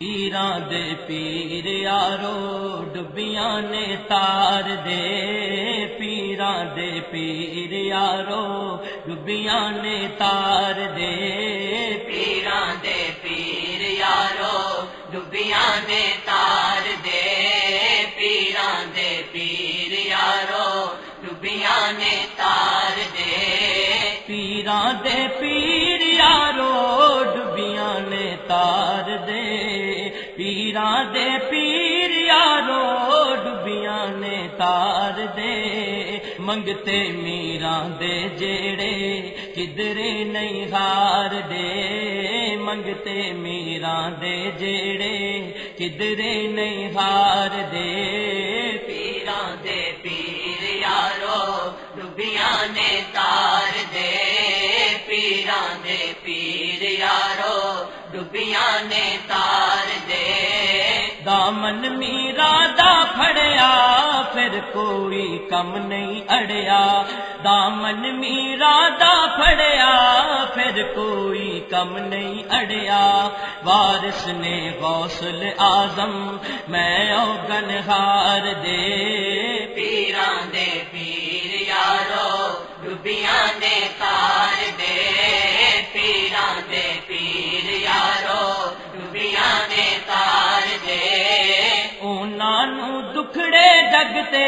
پیران دے پیر یارو، ڈبیاں نے تار دے۔ پیران دے پیر یارو، ڈبیاں نے تار دے۔ پیران دے پیر یارو، ڈبیاں نے تار دے۔ پیران دے پیر یارو، ڈبیاں نے تار دے۔ پیران دے پیر یارو، ڈبیاں نے تار دے۔ پیران دے پیر یارو، ڈبیاں نے تار دے۔ منگتے میران دے جیڑے، کدرے نہیں ہار دے۔ منگتے میران دے جیڑے، کدرے نہیں ہار دے۔ پیران دے پیر یارو، ڈبیاں نے تار دے۔ پیران دے پیر یارو، ڈبیاں نے تار دے۔ دامن میرا دا پھڑیا، پھر کوئی کم نہیں اڑیا۔ دامن میرا دا پھڑیا، پھر کوئی کم نہیں اڑیا۔ وارث نے غوثل آزم میں او گنہار دے۔ پیران دے پیر یارو ڈبیاں نے تار نو دکھڑے جگتے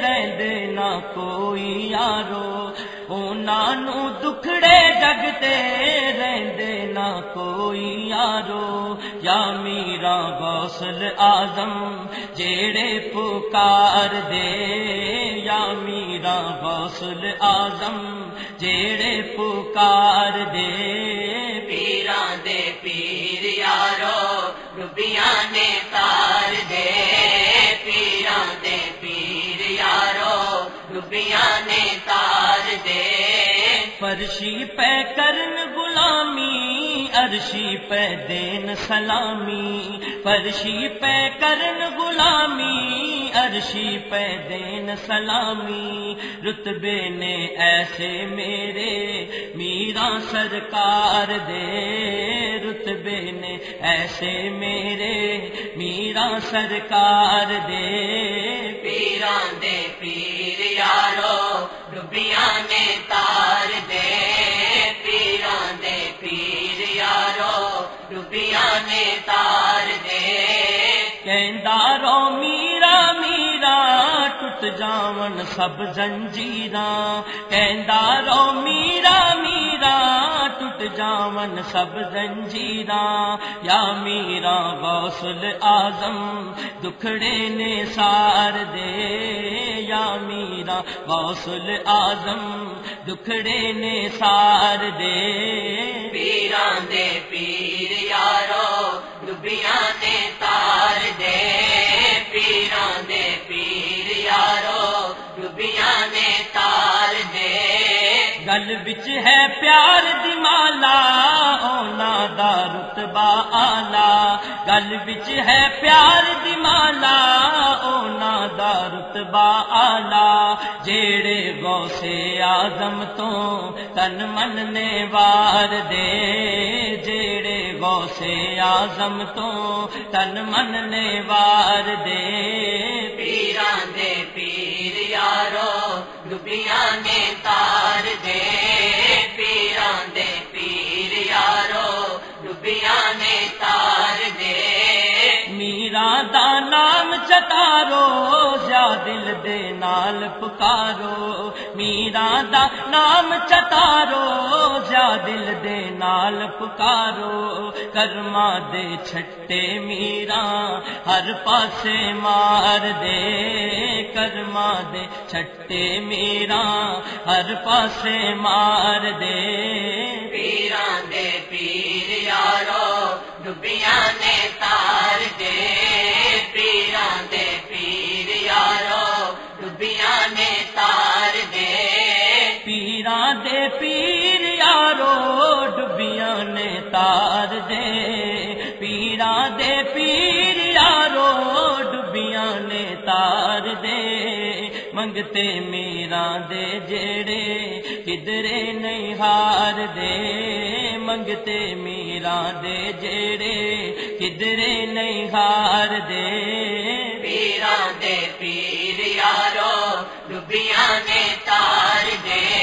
رہندے نہ کوئی یارو نو دکھڑے جگتے رہندے نہ کوئی یارو یا میرا غوثل آزم جیڑے پکار دے یا میرا غوثل آزم جیڑے پکار دے پیران دے پیر یارو ڈبیاں نے تار دے نے تار دے۔ فرشی پہ کرن غلامی عرشی پہ دین سلامی۔ فرشی پہ کرن غلامی عرشی پہ دین سلامی۔ رتبے نے ایسے میرے میرا سرکار دے۔ رتبے نے ایسے میرے میرا سرکار دے۔ پیران دے پیر تار دے۔ کہندارو میرا میرا ٹوٹ جاون سب زنجیرا کہندارو میرا میرا ٹوٹ جاون سب زنجیرا یا میرا غوثل آزم دکھڑے نے سار دے۔ یا میرا غوثل آزم دکھڑے نے سار دے۔ پیران دے پیر یارو ڈبیاں نے تار دے۔ پیران دے پیر یارو ڈبیاں نے تار دے۔ گل بچ ہے پیار دی مالا اونا دا رتبہ آلہ گل بچ ہے پیار دی مالا رتبہ آلہ جیڑے غوث آزم تو تن من نے وار دے جیڑے غوث آزم تو تن من نے وار دے پیران دے پیر یارو ڈبیاں نے تار دے پیران دے پیر یارو ڈبیاں نام چتارو جا دل دے نال پکارو میرا دا نام چتارو جا دل دے نال پکارو کرما دے چھٹے میرا ہر پاسے مار دے کرما دے چھٹے میرا ہر پاسے مار دے پیران دے پیر یارو ڈبیاں نے پیران دے پیر یارو، ڈبیاں نے تار دے۔ پیران دے پیر یارو، ڈبیاں نے تار دے۔ منگتے میرا دے جیڑے کدرے نہیں ہار دے۔ منگتے میرا دے جڑے کدرے نہیں ہار دے۔ پیران دے پیر یارو ڈبیاں نے تار دے